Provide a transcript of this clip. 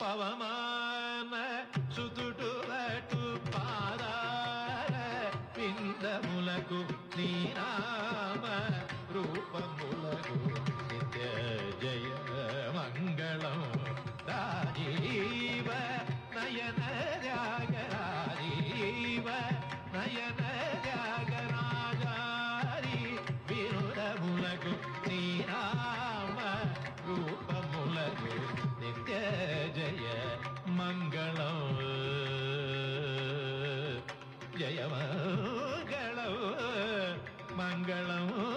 పవమాన సుతుడు పాదార పిందములకు నీ ஜெயமங்களம் மங்களம்.